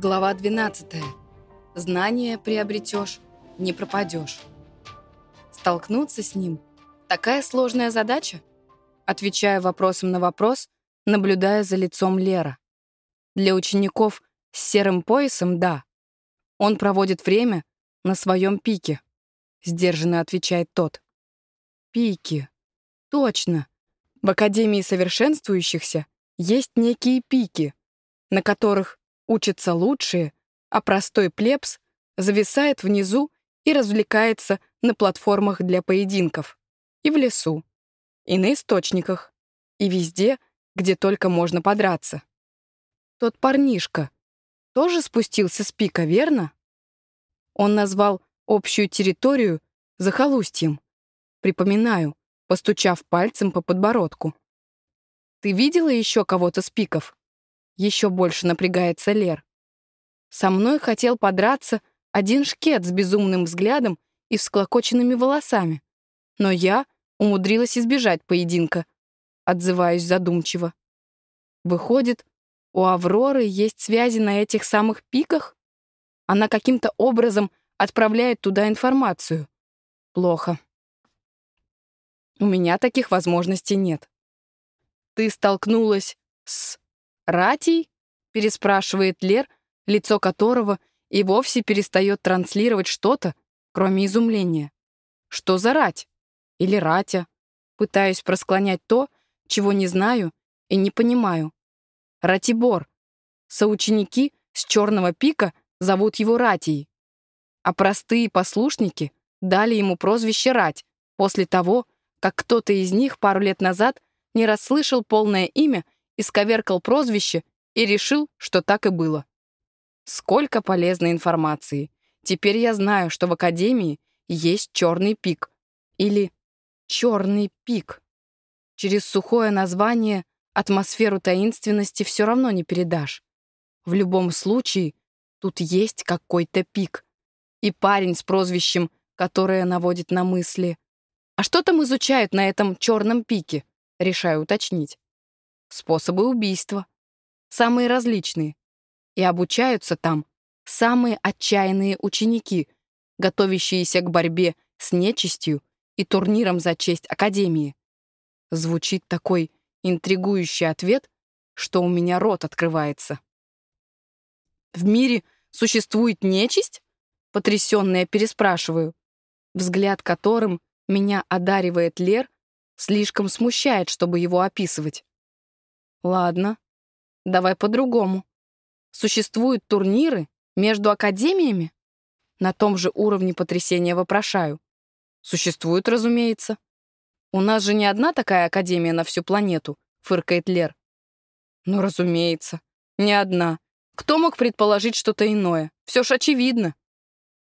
Глава 12. Знание приобретешь, не пропадешь. Столкнуться с ним — такая сложная задача? Отвечая вопросом на вопрос, наблюдая за лицом Лера. Для учеников с серым поясом — да. Он проводит время на своем пике, сдержанно отвечает тот. Пики. Точно. В Академии совершенствующихся есть некие пики, на которых учатся лучшие, а простой плебс зависает внизу и развлекается на платформах для поединков. И в лесу, и на источниках, и везде, где только можно подраться. Тот парнишка тоже спустился с пика, верно? Он назвал общую территорию захолустьем. Припоминаю, постучав пальцем по подбородку. «Ты видела еще кого-то с пиков?» Еще больше напрягается Лер. Со мной хотел подраться один шкет с безумным взглядом и всклокоченными волосами. Но я умудрилась избежать поединка. Отзываюсь задумчиво. Выходит, у Авроры есть связи на этих самых пиках? Она каким-то образом отправляет туда информацию. Плохо. У меня таких возможностей нет. Ты столкнулась с «Ратий?» — переспрашивает Лер, лицо которого и вовсе перестает транслировать что-то, кроме изумления. «Что за рать?» Или «ратя?» Пытаюсь просклонять то, чего не знаю и не понимаю. Ратибор. Соученики с черного пика зовут его Ратией. А простые послушники дали ему прозвище Рать после того, как кто-то из них пару лет назад не расслышал полное имя исковеркал прозвище и решил, что так и было. Сколько полезной информации. Теперь я знаю, что в Академии есть черный пик. Или черный пик. Через сухое название атмосферу таинственности все равно не передашь. В любом случае, тут есть какой-то пик. И парень с прозвищем, которое наводит на мысли. А что там изучают на этом черном пике? Решаю уточнить способы убийства. Самые различные. И обучаются там самые отчаянные ученики, готовящиеся к борьбе с нечистью и турниром за честь Академии. Звучит такой интригующий ответ, что у меня рот открывается. «В мире существует нечисть?» Потрясённая переспрашиваю. Взгляд которым меня одаривает Лер, слишком смущает, чтобы его описывать. Ладно, давай по-другому. Существуют турниры между академиями? На том же уровне потрясения вопрошаю. Существуют, разумеется. У нас же не одна такая академия на всю планету, фыркает Лер. Ну, разумеется, не одна. Кто мог предположить что-то иное? Все ж очевидно.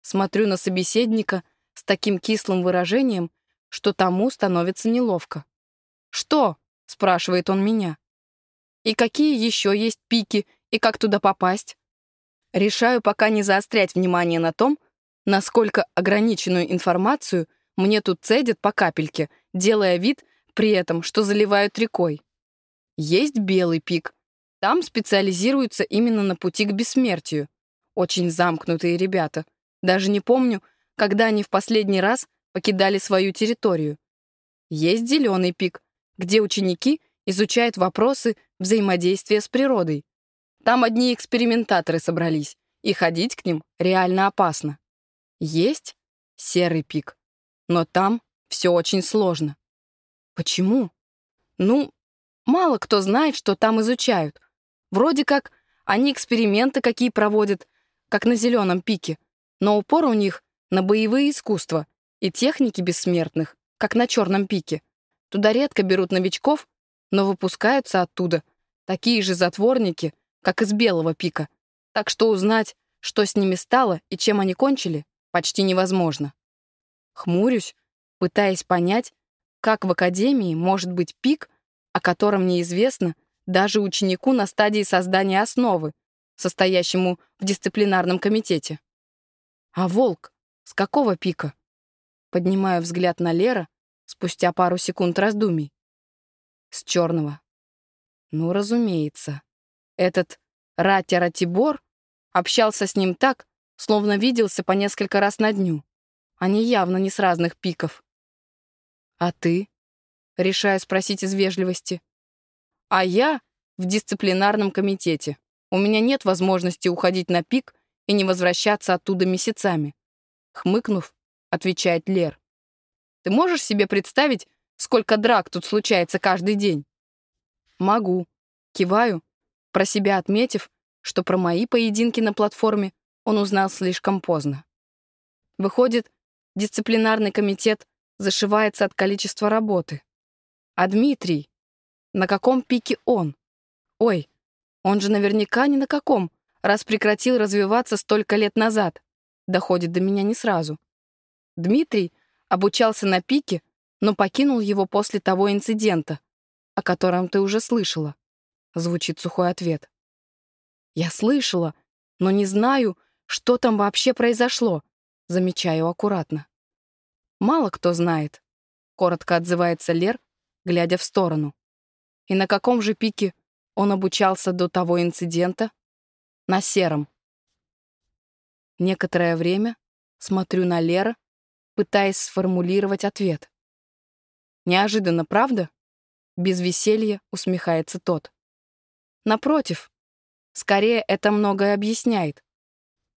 Смотрю на собеседника с таким кислым выражением, что тому становится неловко. «Что?» — спрашивает он меня. И какие еще есть пики, и как туда попасть? Решаю пока не заострять внимание на том, насколько ограниченную информацию мне тут цедят по капельке, делая вид при этом, что заливают рекой. Есть белый пик. Там специализируются именно на пути к бессмертию. Очень замкнутые ребята. Даже не помню, когда они в последний раз покидали свою территорию. Есть зеленый пик, где ученики изучают вопросы взаимодействия с природой. Там одни экспериментаторы собрались, и ходить к ним реально опасно. Есть серый пик, но там все очень сложно. Почему? Ну, мало кто знает, что там изучают. Вроде как они эксперименты какие проводят, как на зеленом пике, но упор у них на боевые искусства и техники бессмертных, как на черном пике. Туда редко берут новичков но выпускаются оттуда такие же затворники, как из Белого пика, так что узнать, что с ними стало и чем они кончили, почти невозможно. Хмурюсь, пытаясь понять, как в академии может быть пик, о котором неизвестно даже ученику на стадии создания основы, состоящему в дисциплинарном комитете. А волк с какого пика? Поднимаю взгляд на Лера спустя пару секунд раздумий. С черного. Ну, разумеется. Этот Ратя Ратибор Общался с ним так, словно виделся по несколько раз на дню. Они явно не с разных пиков. «А ты?» — решаю спросить из вежливости. «А я в дисциплинарном комитете. У меня нет возможности уходить на пик и не возвращаться оттуда месяцами». Хмыкнув, отвечает Лер. «Ты можешь себе представить, сколько драк тут случается каждый день?» «Могу». Киваю, про себя отметив, что про мои поединки на платформе он узнал слишком поздно. Выходит, дисциплинарный комитет зашивается от количества работы. А Дмитрий? На каком пике он? Ой, он же наверняка ни на каком, раз прекратил развиваться столько лет назад. Доходит до меня не сразу. Дмитрий обучался на пике, но покинул его после того инцидента, о котором ты уже слышала. Звучит сухой ответ. Я слышала, но не знаю, что там вообще произошло, замечаю аккуратно. Мало кто знает, коротко отзывается Лер, глядя в сторону. И на каком же пике он обучался до того инцидента? На сером. Некоторое время смотрю на Лера, пытаясь сформулировать ответ. Неожиданно, правда? Без веселья усмехается тот. Напротив, Скорее, это многое объясняет.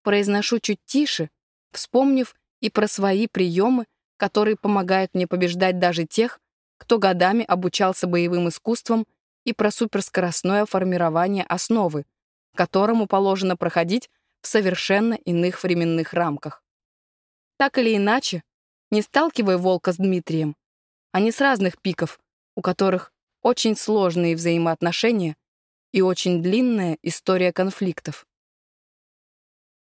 Произношу чуть тише, вспомнив и про свои приемы, которые помогают мне побеждать даже тех, кто годами обучался боевым искусствам, и про суперскоростное формирование основы, которому положено проходить в совершенно иных временных рамках. Так или иначе, не сталкивая Волка с Дмитрием, они с разных пиков, у которых очень сложные взаимоотношения и очень длинная история конфликтов.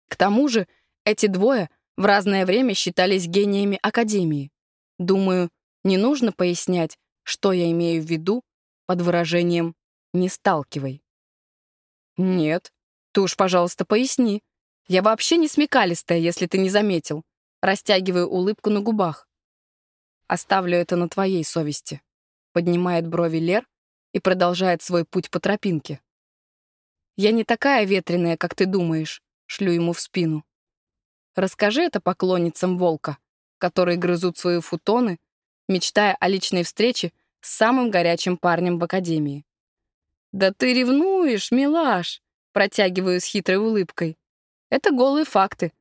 К тому же эти двое в разное время считались гениями Академии. Думаю, не нужно пояснять, что я имею в виду под выражением «не сталкивай». «Нет, ты уж, пожалуйста, поясни. Я вообще не смекалистая, если ты не заметил». Растягиваю улыбку на губах. «Оставлю это на твоей совести», — поднимает брови Лер, и продолжает свой путь по тропинке. «Я не такая ветреная, как ты думаешь», — шлю ему в спину. «Расскажи это поклонницам волка, которые грызут свои футоны, мечтая о личной встрече с самым горячим парнем в академии». «Да ты ревнуешь, милаш!» — протягиваю с хитрой улыбкой. «Это голые факты.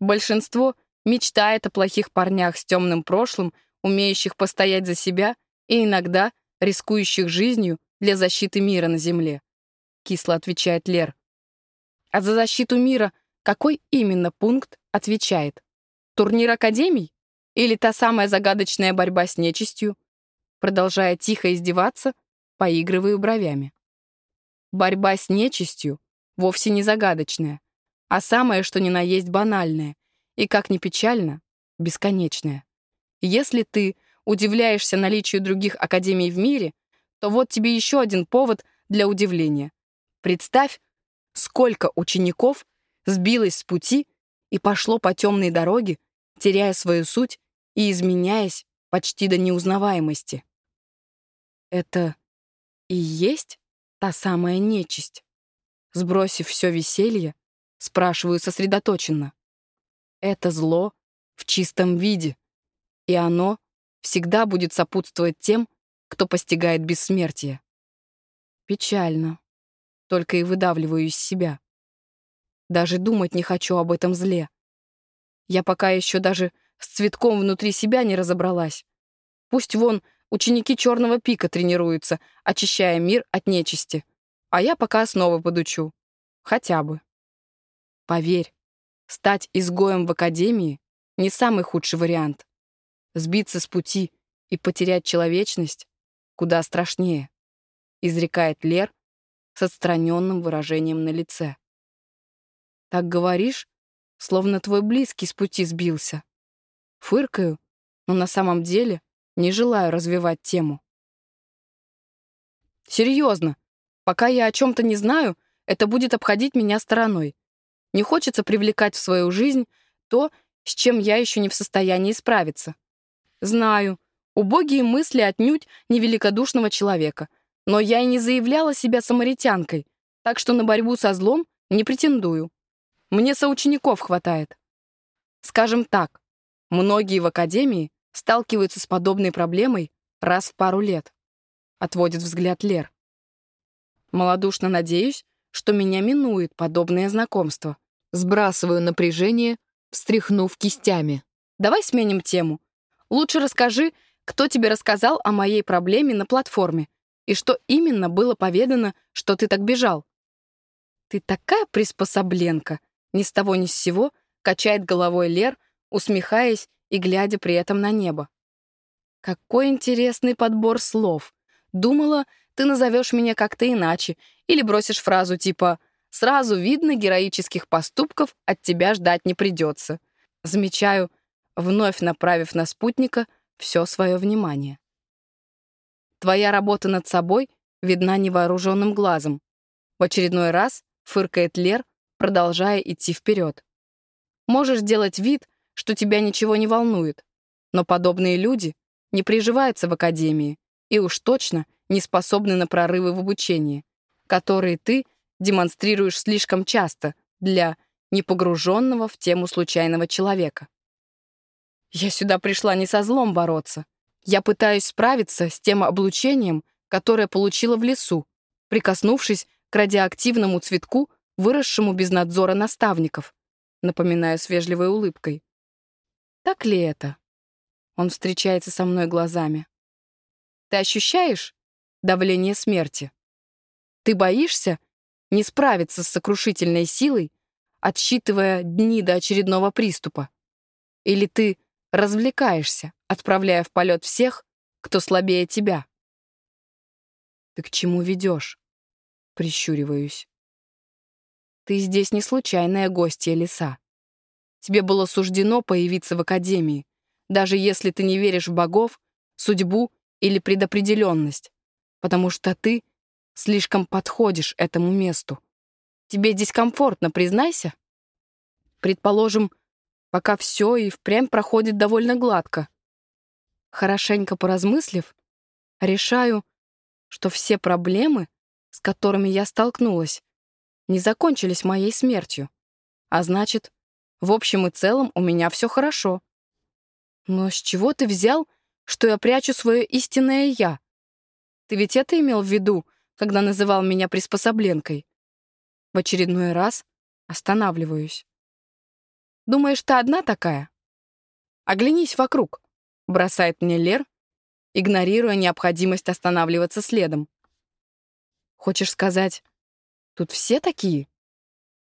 Большинство мечтает о плохих парнях с темным прошлым, умеющих постоять за себя и иногда рискующих жизнью для защиты мира на Земле», — кисло отвечает Лер. «А за защиту мира какой именно пункт отвечает? Турнир Академий? Или та самая загадочная борьба с нечистью?» Продолжая тихо издеваться, поигрываю бровями. Борьба с нечистью вовсе не загадочная, а самое, что ни на есть банальное, и, как ни печально, бесконечное. Если ты удивляешься наличию других академий в мире, то вот тебе еще один повод для удивления. Представь, сколько учеников сбилось с пути и пошло по темной дороге, теряя свою суть и изменяясь почти до неузнаваемости. Это и есть та самая нечисть? Сбросив все веселье, спрашиваю сосредоточенно. Это зло в чистом виде, и оно всегда будет сопутствовать тем, кто постигает бессмертие. Печально. Только и выдавливаю из себя. Даже думать не хочу об этом зле. Я пока еще даже с цветком внутри себя не разобралась. Пусть вон ученики Черного пика тренируются, очищая мир от нечисти. А я пока основы подучу. Хотя бы. Поверь, стать изгоем в академии — не самый худший вариант. Сбиться с пути и потерять человечность куда страшнее, изрекает Лер с отстраненным выражением на лице. Так говоришь, словно твой близкий с пути сбился. Фыркаю, но на самом деле не желаю развивать тему. Серьезно, пока я о чем-то не знаю, это будет обходить меня стороной. Не хочется привлекать в свою жизнь то, с чем я еще не в состоянии справиться. Знаю, убогие мысли отнюдь невеликодушного человека, но я и не заявляла себя самаритянкой, так что на борьбу со злом не претендую. Мне соучеников хватает. Скажем так, многие в академии сталкиваются с подобной проблемой раз в пару лет. Отводит взгляд Лер. Молодушно надеюсь, что меня минует подобное знакомство. Сбрасываю напряжение, встряхнув кистями. Давай сменим тему. Лучше расскажи, кто тебе рассказал о моей проблеме на платформе и что именно было поведано, что ты так бежал. Ты такая приспособленка, ни с того ни с сего качает головой Лер, усмехаясь и глядя при этом на небо. Какой интересный подбор слов. Думала, ты назовешь меня как-то иначе или бросишь фразу типа «Сразу видно, героических поступков от тебя ждать не придется». Замечаю, вновь направив на спутника все свое внимание. Твоя работа над собой видна невооруженным глазом. В очередной раз фыркает Лер, продолжая идти вперед. Можешь делать вид, что тебя ничего не волнует, но подобные люди не приживаются в академии и уж точно не способны на прорывы в обучении, которые ты демонстрируешь слишком часто для непогруженного в тему случайного человека. Я сюда пришла не со злом бороться. Я пытаюсь справиться с тем облучением, которое получила в лесу, прикоснувшись к радиоактивному цветку, выросшему без надзора наставников, напоминаю с вежливой улыбкой. Так ли это? Он встречается со мной глазами. Ты ощущаешь давление смерти? Ты боишься не справиться с сокрушительной силой, отсчитывая дни до очередного приступа? Или ты развлекаешься, отправляя в полет всех, кто слабее тебя? Ты к чему ведешь? Прищуриваюсь. Ты здесь не случайная гостья леса. Тебе было суждено появиться в Академии, даже если ты не веришь в богов, судьбу или предопределенность, потому что ты слишком подходишь этому месту. Тебе здесь комфортно, признайся? Предположим, пока все и впрямь проходит довольно гладко. Хорошенько поразмыслив, решаю, что все проблемы, с которыми я столкнулась, не закончились моей смертью. А значит, в общем и целом у меня все хорошо. Но с чего ты взял, что я прячу свое истинное «я»? Ты ведь это имел в виду, когда называл меня приспособленкой? В очередной раз останавливаюсь. Думаешь, ты одна такая? Оглянись вокруг, бросает мне Лер, игнорируя необходимость останавливаться следом. Хочешь сказать, тут все такие?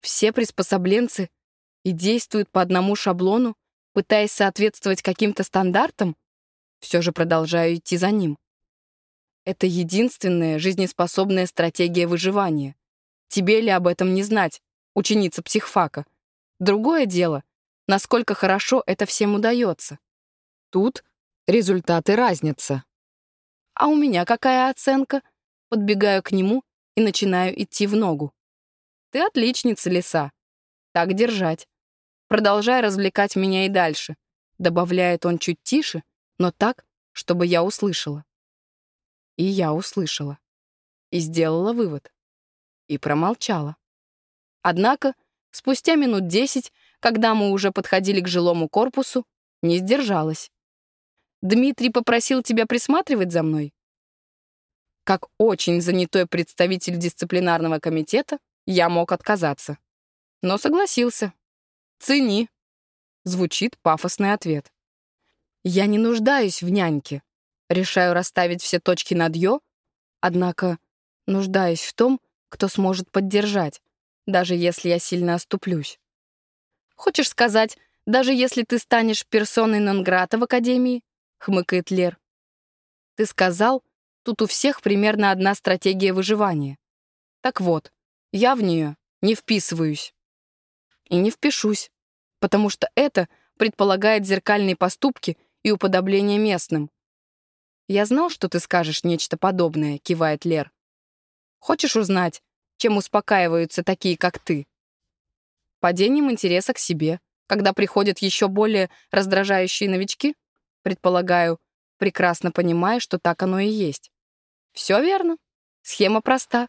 Все приспособленцы и действуют по одному шаблону, пытаясь соответствовать каким-то стандартам, все же продолжаю идти за ним. Это единственная жизнеспособная стратегия выживания. Тебе ли об этом не знать, ученица психфака? Другое дело, насколько хорошо это всем удается. Тут результаты разнятся. А у меня какая оценка? Подбегаю к нему и начинаю идти в ногу. Ты отличница, лиса. Так держать. Продолжай развлекать меня и дальше», — добавляет он чуть тише, но так, чтобы я услышала. И я услышала. И сделала вывод. И промолчала. Однако, спустя минут десять, когда мы уже подходили к жилому корпусу, не сдержалась. «Дмитрий попросил тебя присматривать за мной?» Как очень занятой представитель дисциплинарного комитета, я мог отказаться. Но согласился. «Цени», — звучит пафосный ответ. «Я не нуждаюсь в няньке. Решаю расставить все точки над «ё», однако нуждаюсь в том, кто сможет поддержать, даже если я сильно оступлюсь. Хочешь сказать, даже если ты станешь персоной нон-грата в Академии?» — хмыкает Лер. «Ты сказал, тут у всех примерно одна стратегия выживания. Так вот, я в нее не вписываюсь. И не впишусь потому что это предполагает зеркальные поступки и уподобление местным. «Я знал, что ты скажешь нечто подобное», — кивает Лер. «Хочешь узнать, чем успокаиваются такие, как ты?» Падением интереса к себе, когда приходят еще более раздражающие новички? Предполагаю, прекрасно понимая, что так оно и есть. Все верно. Схема проста.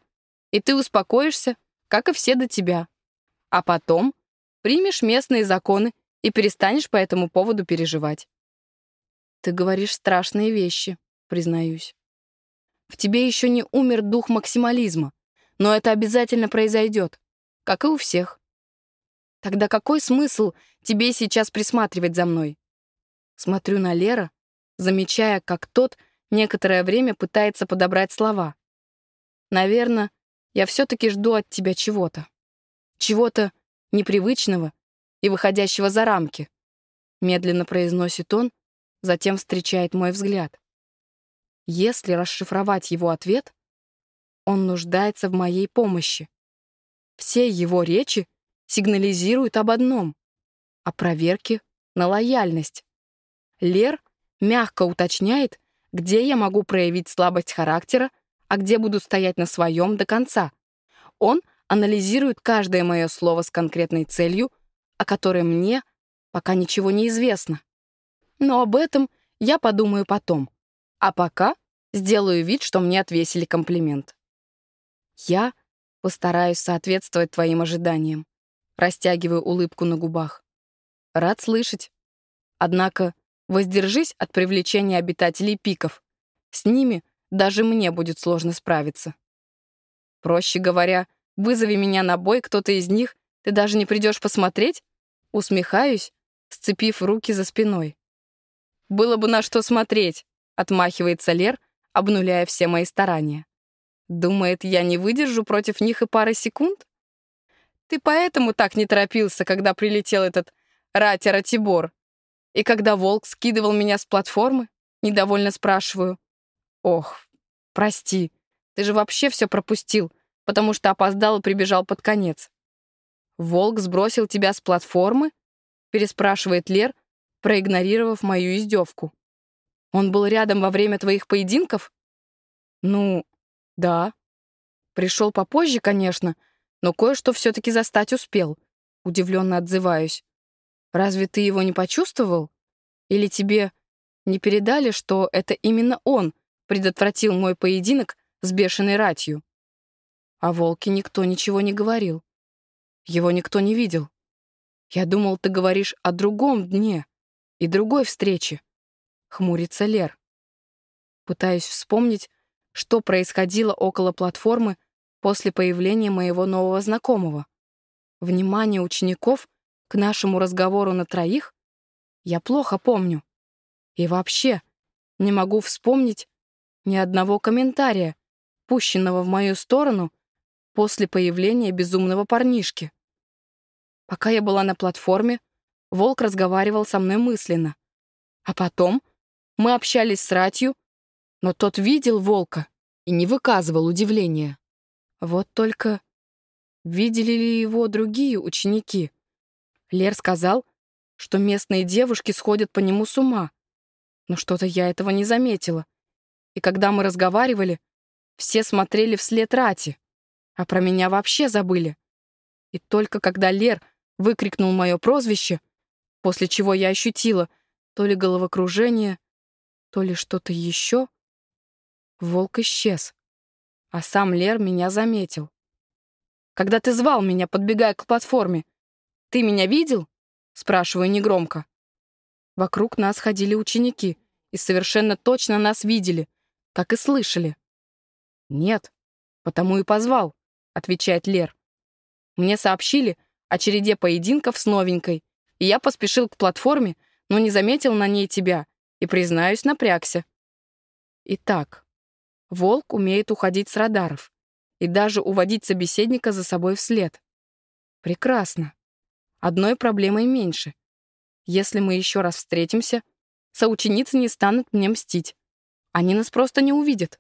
И ты успокоишься, как и все до тебя. А потом примешь местные законы и перестанешь по этому поводу переживать. Ты говоришь страшные вещи, признаюсь. В тебе еще не умер дух максимализма, но это обязательно произойдет, как и у всех. Тогда какой смысл тебе сейчас присматривать за мной? Смотрю на Лера, замечая, как тот некоторое время пытается подобрать слова. Наверное, я все-таки жду от тебя чего-то. Чего-то непривычного и выходящего за рамки. Медленно произносит он, затем встречает мой взгляд. Если расшифровать его ответ, он нуждается в моей помощи. Все его речи сигнализируют об одном — о проверке на лояльность. Лер мягко уточняет, где я могу проявить слабость характера, а где буду стоять на своем до конца. Он анализирует каждое мое слово с конкретной целью, о которой мне пока ничего не известно. Но об этом я подумаю потом. А пока сделаю вид, что мне отвесили комплимент. Я постараюсь соответствовать твоим ожиданиям. Растягиваю улыбку на губах. Рад слышать. Однако воздержись от привлечения обитателей пиков. С ними даже мне будет сложно справиться. Проще говоря, вызови меня на бой кто-то из них, ты даже не придешь посмотреть? Усмехаюсь, сцепив руки за спиной. «Было бы на что смотреть», — отмахивается Лер, обнуляя все мои старания. «Думает, я не выдержу против них и пары секунд?» «Ты поэтому так не торопился, когда прилетел этот Ратя-Ратибор? И когда волк скидывал меня с платформы?» Недовольно спрашиваю. «Ох, прости, ты же вообще все пропустил, потому что опоздал и прибежал под конец». «Волк сбросил тебя с платформы?» переспрашивает Лер, проигнорировав мою издевку. «Он был рядом во время твоих поединков?» «Ну, да. Пришел попозже, конечно, но кое-что все-таки застать успел», — удивленно отзываюсь. «Разве ты его не почувствовал? Или тебе не передали, что это именно он предотвратил мой поединок с бешеной ратью?» О волке никто ничего не говорил. Его никто не видел. Я думал, ты говоришь о другом дне и другой встрече. Хмурится Лер. Пытаюсь вспомнить, что происходило около платформы после появления моего нового знакомого. Внимание учеников к нашему разговору на троих я плохо помню. И вообще не могу вспомнить ни одного комментария, пущенного в мою сторону после появления безумного парнишки. Пока я была на платформе, волк разговаривал со мной мысленно. А потом мы общались с Ратью, но тот видел волка и не выказывал удивления. Вот только видели ли его другие ученики? Лер сказал, что местные девушки сходят по нему с ума. Но что-то я этого не заметила. И когда мы разговаривали, все смотрели вслед Рати, а про меня вообще забыли. И только когда Лер выкрикнул мое прозвище, после чего я ощутила то ли головокружение, то ли что-то еще. Волк исчез, а сам Лер меня заметил. «Когда ты звал меня, подбегая к платформе, ты меня видел?» — спрашиваю негромко. Вокруг нас ходили ученики и совершенно точно нас видели, как и слышали. «Нет, потому и позвал», — отвечает Лер. «Мне сообщили, о череде поединков с новенькой, и я поспешил к платформе, но не заметил на ней тебя и, признаюсь, напрягся. Итак, волк умеет уходить с радаров и даже уводить собеседника за собой вслед. Прекрасно. Одной проблемой меньше. Если мы еще раз встретимся, соученицы не станут мне мстить. Они нас просто не увидят.